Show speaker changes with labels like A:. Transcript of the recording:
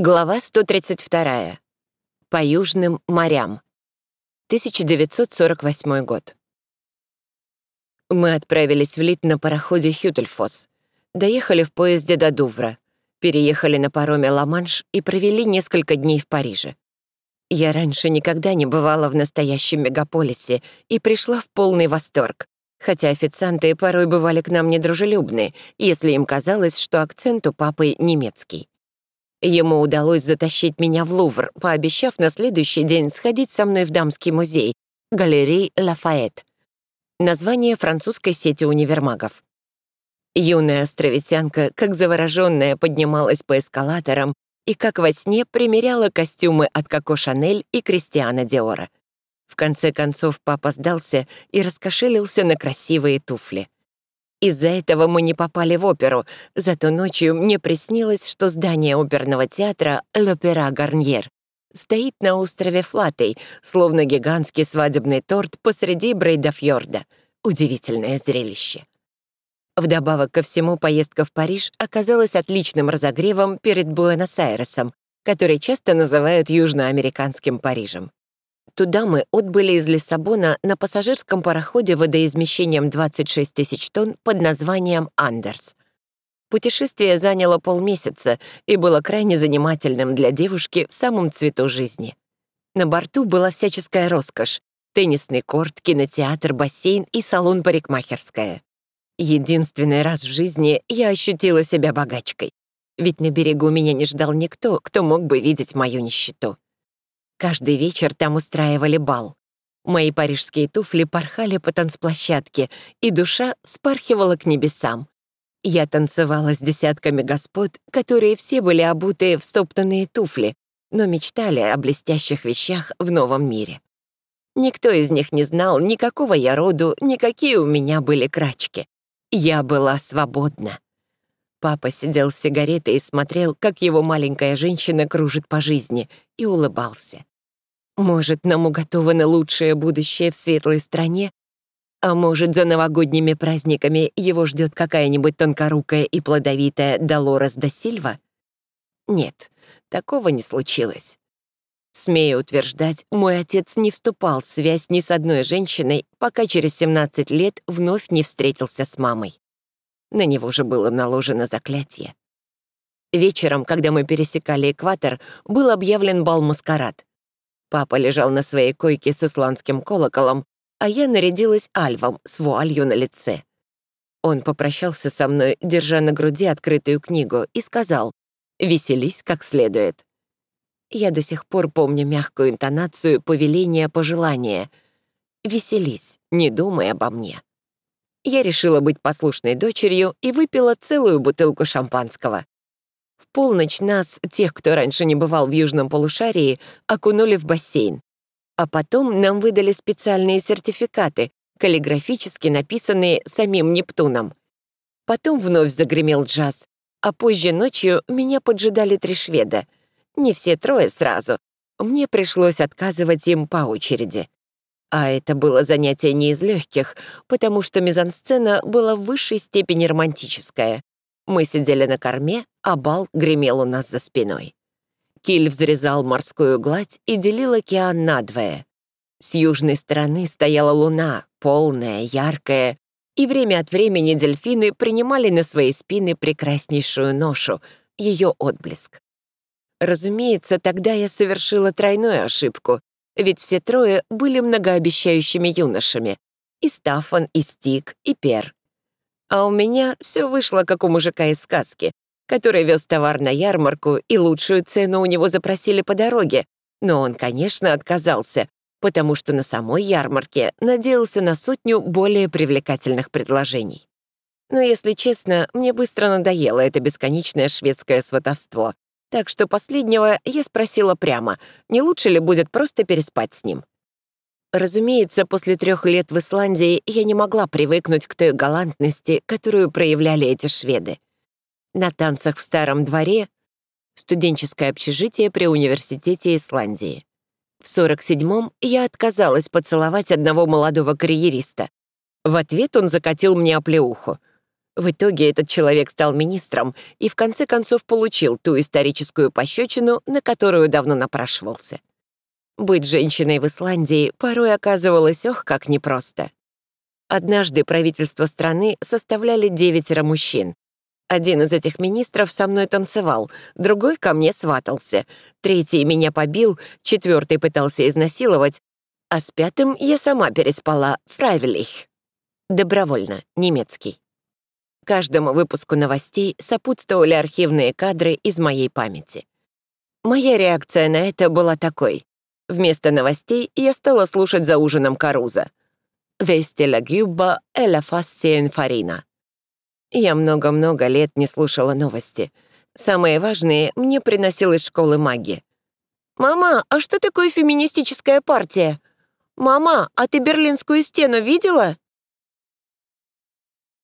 A: Глава 132. По южным морям. 1948 год. Мы отправились в Лит на пароходе «Хютельфос». Доехали в поезде до Дувра, переехали на пароме «Ла-Манш» и провели несколько дней в Париже. Я раньше никогда не бывала в настоящем мегаполисе и пришла в полный восторг, хотя официанты порой бывали к нам недружелюбны, если им казалось, что акцент у папы немецкий. Ему удалось затащить меня в Лувр, пообещав на следующий день сходить со мной в дамский музей, галерей Лафайет. Название французской сети универмагов. Юная островитянка, как завороженная, поднималась по эскалаторам и, как во сне, примеряла костюмы от Коко Шанель и Кристиана Диора. В конце концов папа сдался и раскошелился на красивые туфли. Из-за этого мы не попали в оперу, зато ночью мне приснилось, что здание оперного театра «L'Opéra Гарньер» стоит на острове Флатей, словно гигантский свадебный торт посреди Брейдафьорда. Удивительное зрелище. Вдобавок ко всему, поездка в Париж оказалась отличным разогревом перед Буэнос-Айресом, который часто называют южноамериканским Парижем. Туда мы отбыли из Лиссабона на пассажирском пароходе водоизмещением 26 тысяч тонн под названием «Андерс». Путешествие заняло полмесяца и было крайне занимательным для девушки в самом цвету жизни. На борту была всяческая роскошь — теннисный корт, кинотеатр, бассейн и салон-парикмахерская. Единственный раз в жизни я ощутила себя богачкой, ведь на берегу меня не ждал никто, кто мог бы видеть мою нищету. Каждый вечер там устраивали бал. Мои парижские туфли порхали по танцплощадке, и душа вспархивала к небесам. Я танцевала с десятками господ, которые все были обуты в стоптанные туфли, но мечтали о блестящих вещах в новом мире. Никто из них не знал, никакого я роду, никакие у меня были крачки. Я была свободна. Папа сидел с сигаретой и смотрел, как его маленькая женщина кружит по жизни, и улыбался. Может, нам уготовано лучшее будущее в светлой стране, а может, за новогодними праздниками его ждет какая-нибудь тонкорукая и плодовитая Долорес да Сильва? Нет, такого не случилось. Смею утверждать, мой отец не вступал в связь ни с одной женщиной, пока через 17 лет вновь не встретился с мамой. На него же было наложено заклятие. Вечером, когда мы пересекали экватор, был объявлен бал-маскарад. Папа лежал на своей койке с исландским колоколом, а я нарядилась альвом с вуалью на лице. Он попрощался со мной, держа на груди открытую книгу, и сказал «Веселись как следует». Я до сих пор помню мягкую интонацию повеления пожелания «Веселись, не думай обо мне» я решила быть послушной дочерью и выпила целую бутылку шампанского. В полночь нас, тех, кто раньше не бывал в южном полушарии, окунули в бассейн. А потом нам выдали специальные сертификаты, каллиграфически написанные самим Нептуном. Потом вновь загремел джаз, а позже ночью меня поджидали три шведа. Не все трое сразу. Мне пришлось отказывать им по очереди. А это было занятие не из легких, потому что мизансцена была в высшей степени романтическая. Мы сидели на корме, а бал гремел у нас за спиной. Киль взрезал морскую гладь и делил океан надвое. С южной стороны стояла луна, полная, яркая, и время от времени дельфины принимали на свои спины прекраснейшую ношу, ее отблеск. Разумеется, тогда я совершила тройную ошибку, ведь все трое были многообещающими юношами. И Стафан, и Стик, и Пер. А у меня все вышло, как у мужика из сказки, который вез товар на ярмарку, и лучшую цену у него запросили по дороге. Но он, конечно, отказался, потому что на самой ярмарке надеялся на сотню более привлекательных предложений. Но, если честно, мне быстро надоело это бесконечное шведское сватовство, так что последнего я спросила прямо, не лучше ли будет просто переспать с ним. Разумеется, после трех лет в Исландии я не могла привыкнуть к той галантности, которую проявляли эти шведы. На танцах в старом дворе студенческое общежитие при университете Исландии. В 47-м я отказалась поцеловать одного молодого карьериста. В ответ он закатил мне оплеуху. В итоге этот человек стал министром и в конце концов получил ту историческую пощечину, на которую давно напрашивался. Быть женщиной в Исландии порой оказывалось ох, как непросто. Однажды правительство страны составляли девятеро мужчин. Один из этих министров со мной танцевал, другой ко мне сватался, третий меня побил, четвертый пытался изнасиловать, а с пятым я сама переспала фрайвелих. Добровольно, немецкий. Каждому выпуску новостей сопутствовали архивные кадры из моей памяти. Моя реакция на это была такой. Вместо новостей я стала слушать за ужином Каруза. «Вести ла гюбба la фассиен фарина». Я много-много лет не слушала новости. Самые важные мне приносил из школы маги. «Мама, а что такое феминистическая партия? Мама, а ты Берлинскую стену видела?»